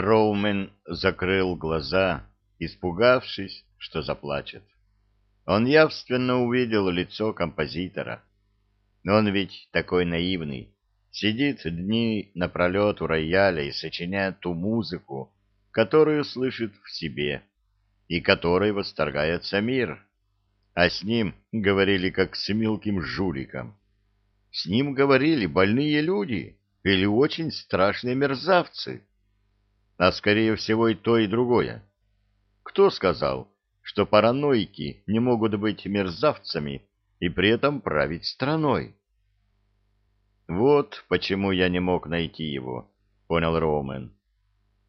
Роумен закрыл глаза, испугавшись, что заплачет. Он явственно увидел лицо композитора. Он ведь такой наивный, сидит дни напролет у рояля и сочиняет ту музыку, которую слышит в себе и которой восторгается мир. А с ним говорили как с мелким жуликом. С ним говорили больные люди или очень страшные мерзавцы. А скорее всего и то, и другое. Кто сказал, что параноики не могут быть мерзавцами и при этом править страной? Вот почему я не мог найти его, понял Роумен.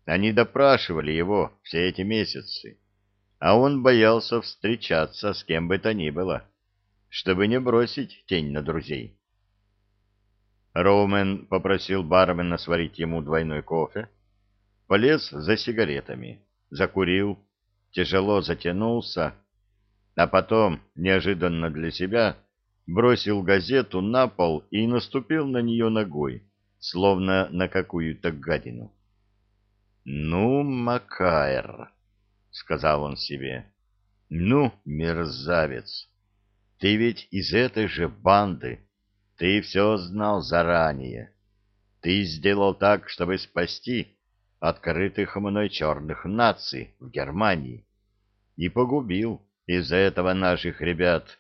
Они допрашивали его все эти месяцы, а он боялся встречаться с кем бы то ни было, чтобы не бросить тень на друзей. Роумен попросил бармена сварить ему двойной кофе, полез за сигаретами, закурил, тяжело затянулся, а потом, неожиданно для себя, бросил газету на пол и наступил на нее ногой, словно на какую-то гадину. «Ну, Макаэр», — сказал он себе, — «ну, мерзавец, ты ведь из этой же банды, ты все знал заранее. Ты сделал так, чтобы спасти открытых мной черных наций в Германии, и погубил из-за этого наших ребят,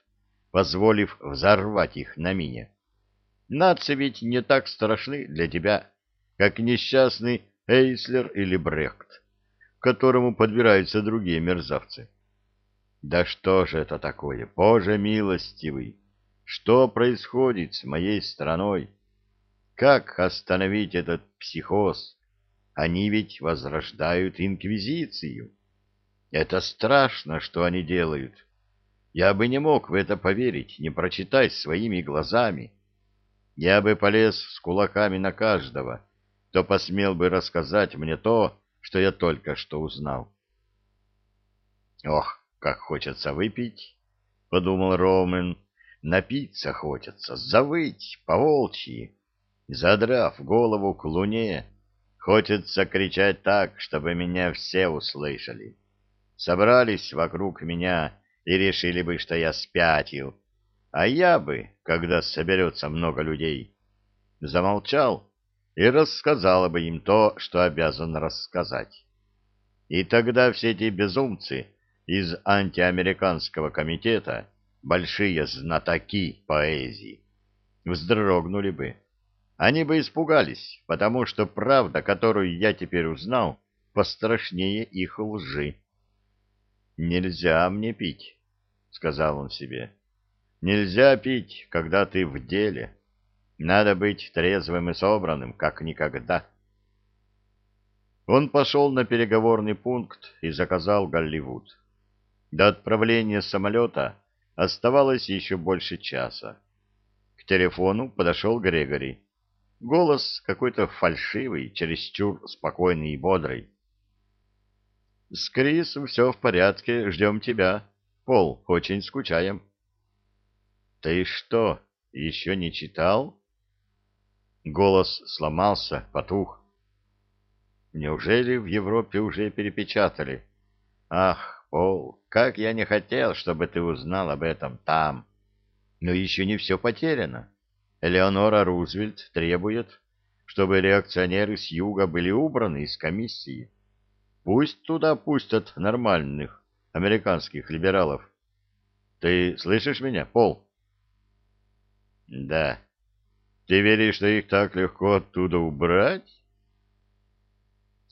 позволив взорвать их на мине. Нации ведь не так страшны для тебя, как несчастный Эйслер или Брехт, которому подбираются другие мерзавцы. Да что же это такое, Боже милостивый? Что происходит с моей страной? Как остановить этот психоз? Они ведь возрождают инквизицию. Это страшно, что они делают. Я бы не мог в это поверить, не прочитать своими глазами. Я бы полез с кулаками на каждого, кто посмел бы рассказать мне то, что я только что узнал. «Ох, как хочется выпить!» — подумал Роумен. «Напиться хочется, завыть по-волчьи, задрав голову к луне. Хочется кричать так, чтобы меня все услышали. Собрались вокруг меня и решили бы, что я спятил. А я бы, когда соберется много людей, замолчал и рассказал бы им то, что обязан рассказать. И тогда все эти безумцы из антиамериканского комитета, большие знатоки поэзии, вздрогнули бы. Они бы испугались, потому что правда, которую я теперь узнал, пострашнее их лжи. «Нельзя мне пить», — сказал он себе. «Нельзя пить, когда ты в деле. Надо быть трезвым и собранным, как никогда». Он пошел на переговорный пункт и заказал Голливуд. До отправления самолета оставалось еще больше часа. К телефону подошел Грегори. Голос какой-то фальшивый, чересчур спокойный и бодрый. — С Крис все в порядке, ждем тебя. Пол, очень скучаем. Ты что, еще не читал? Голос сломался, потух. Неужели в Европе уже перепечатали? Ах, Пол, как я не хотел, чтобы ты узнал об этом там. Но еще не все потеряно. Элеонора Рузвельт требует, чтобы реакционеры с юга были убраны из комиссии. Пусть туда пустят нормальных, американских либералов. Ты слышишь меня, Пол? Да. Ты веришь, что их так легко оттуда убрать?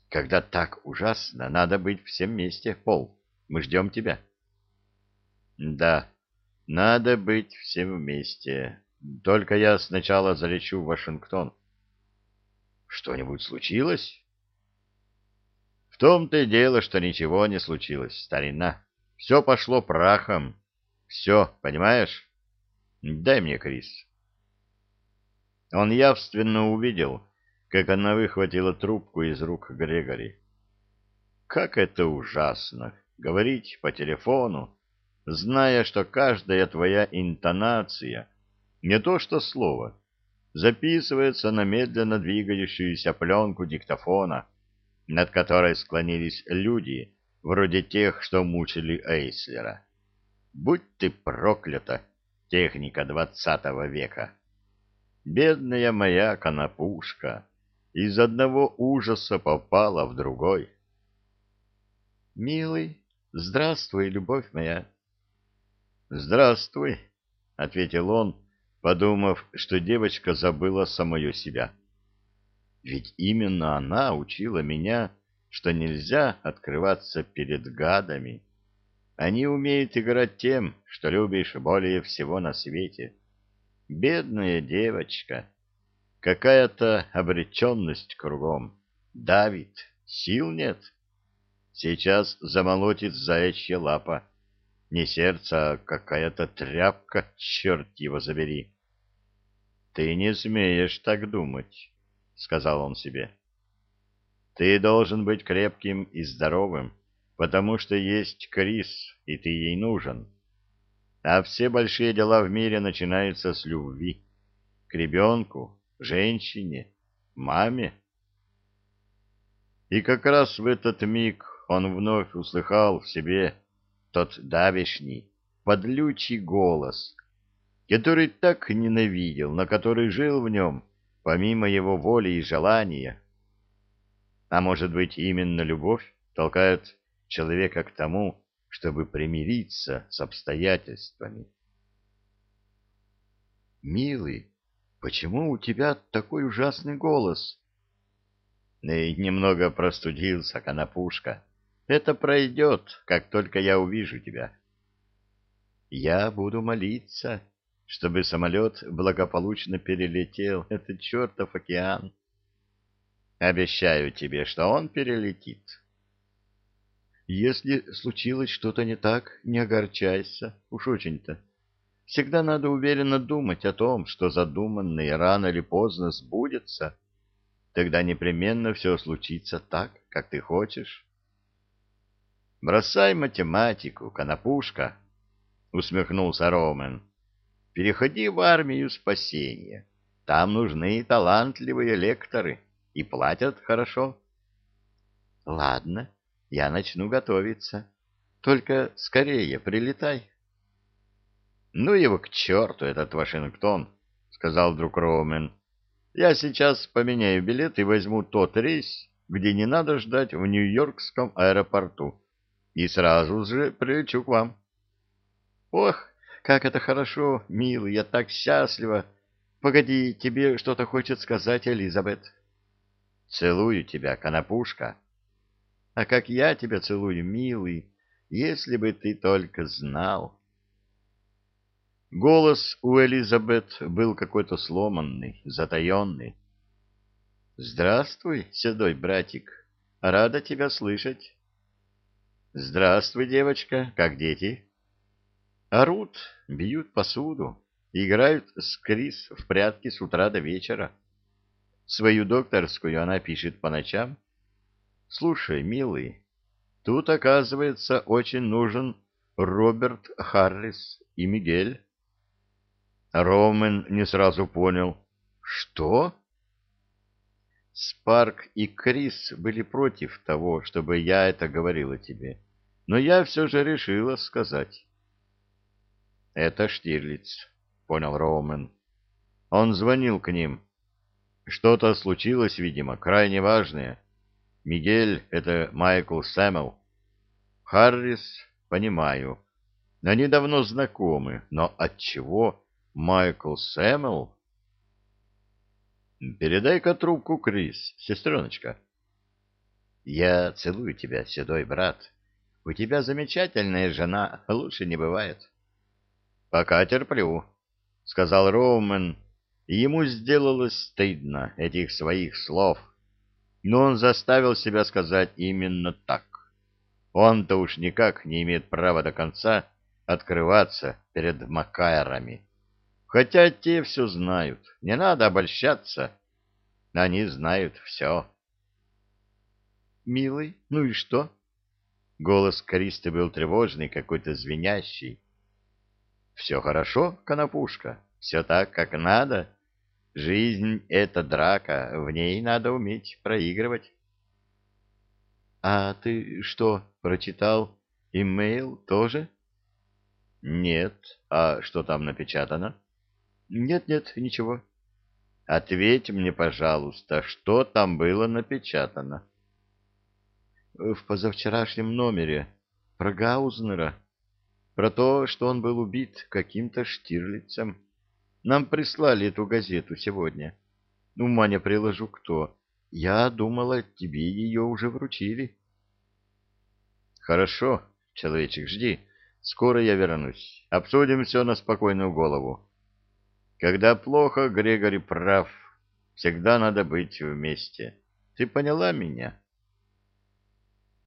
Когда так ужасно, надо быть всем вместе, Пол. Мы ждем тебя. Да, надо быть всем вместе. Только я сначала залечу в Вашингтон. Что-нибудь случилось? В том-то и дело, что ничего не случилось, старина. Все пошло прахом. Все, понимаешь? Дай мне Крис. Он явственно увидел, как она выхватила трубку из рук Грегори. Как это ужасно — говорить по телефону, зная, что каждая твоя интонация, не то что слово, записывается на медленно двигающуюся пленку диктофона — над которой склонились люди, вроде тех, что мучили Эйслера. Будь ты проклята, техника двадцатого века! Бедная моя конопушка из одного ужаса попала в другой. Милый, здравствуй, любовь моя. Здравствуй, ответил он, подумав, что девочка забыла самое себя. Ведь именно она учила меня, что нельзя открываться перед гадами. Они умеют играть тем, что любишь более всего на свете. Бедная девочка. Какая-то обреченность кругом. Давит, сил нет. Сейчас замолотит заячья лапа. Не сердце, а какая-то тряпка, черт его забери. Ты не смеешь так думать, сказал он себе. Ты должен быть крепким и здоровым, потому что есть Крис, и ты ей нужен. А все большие дела в мире начинаются с любви. К ребенку, женщине, маме. И как раз в этот миг он вновь услыхал в себе тот давишний, подлючий голос, который так ненавидел, на который жил в нем, помимо его воли и желания. А может быть, именно любовь толкает человека к тому, чтобы примириться с обстоятельствами. «Милый, почему у тебя такой ужасный голос?» И немного простудился, конопушка. Это пройдет, как только я увижу тебя. Я буду молиться, чтобы самолет благополучно перелетел этот чертов океан. Обещаю тебе, что он перелетит. Если случилось что-то не так, не огорчайся, уж очень-то. Всегда надо уверенно думать о том, что задуманное рано или поздно сбудется. Тогда непременно все случится так, как ты хочешь. Бросай математику, конопушка, усмехнулся Ромен. Переходи в армию спасения. Там нужны талантливые лекторы и платят хорошо. Ладно, я начну готовиться. Только скорее прилетай. — Ну его к черту, этот Вашингтон, — сказал друг Роумен. — Я сейчас поменяю билет и возьму тот рейс, где не надо ждать в Нью-Йоркском аэропорту, и сразу же прилечу к вам. — Ох, как это хорошо, милый, я так счастлива. Погоди, тебе что-то хочет сказать Элизабет. — Целую тебя, конопушка. — а как я тебя целую, милый, если бы ты только знал. Голос у Элизабет был какой-то сломанный, затаенный. — Здравствуй, седой братик, рада тебя слышать. — Здравствуй, девочка, как дети? — Орут, бьют посуду, играют с Крис в прятки с утра до вечера. Свою докторскую она пишет по ночам, Слушай, милый, тут, оказывается, очень нужен Роберт Харрис и Мигель. Роумен не сразу понял. Что? Спарк и Крис были против того, чтобы я это говорила тебе, но я все же решила сказать. Это Штирлиц, понял Роумен. Он звонил к ним. Что-то случилось, видимо, крайне важное. Мигель — это Майкл Сэмэл. Харрис — понимаю. Они давно знакомы, но от чего Майкл Сэмэл? Передай-ка трубку, Крис, сестреночка. Я целую тебя, седой брат. У тебя замечательная жена, лучше не бывает. Пока терплю, — сказал Роумен, и ему сделалось стыдно этих своих слов — но он заставил себя сказать именно так. Он-то уж никак не имеет права до конца открываться перед Макайрами. Хотя те все знают, не надо обольщаться. Они знают все. «Милый, ну и что?» Голос Кристы был тревожный, какой-то звенящий. «Все хорошо, Конопушка, все так, как надо. Жизнь — это драка, в ней надо уметь проигрывать. А ты что, прочитал? Имейл тоже? Нет. А что там напечатано? Нет-нет, ничего. Ответь мне, пожалуйста, что там было напечатано? В позавчерашнем номере про Гаузнера, про то, что он был убит каким-то Штирлицем. Нам прислали эту газету сегодня. Ума не приложу кто. Я думала, тебе ее уже вручили. Хорошо, человечек, жди. Скоро я вернусь. Обсудим все на спокойную голову. Когда плохо, Грегори прав. Всегда надо быть вместе. Ты поняла меня?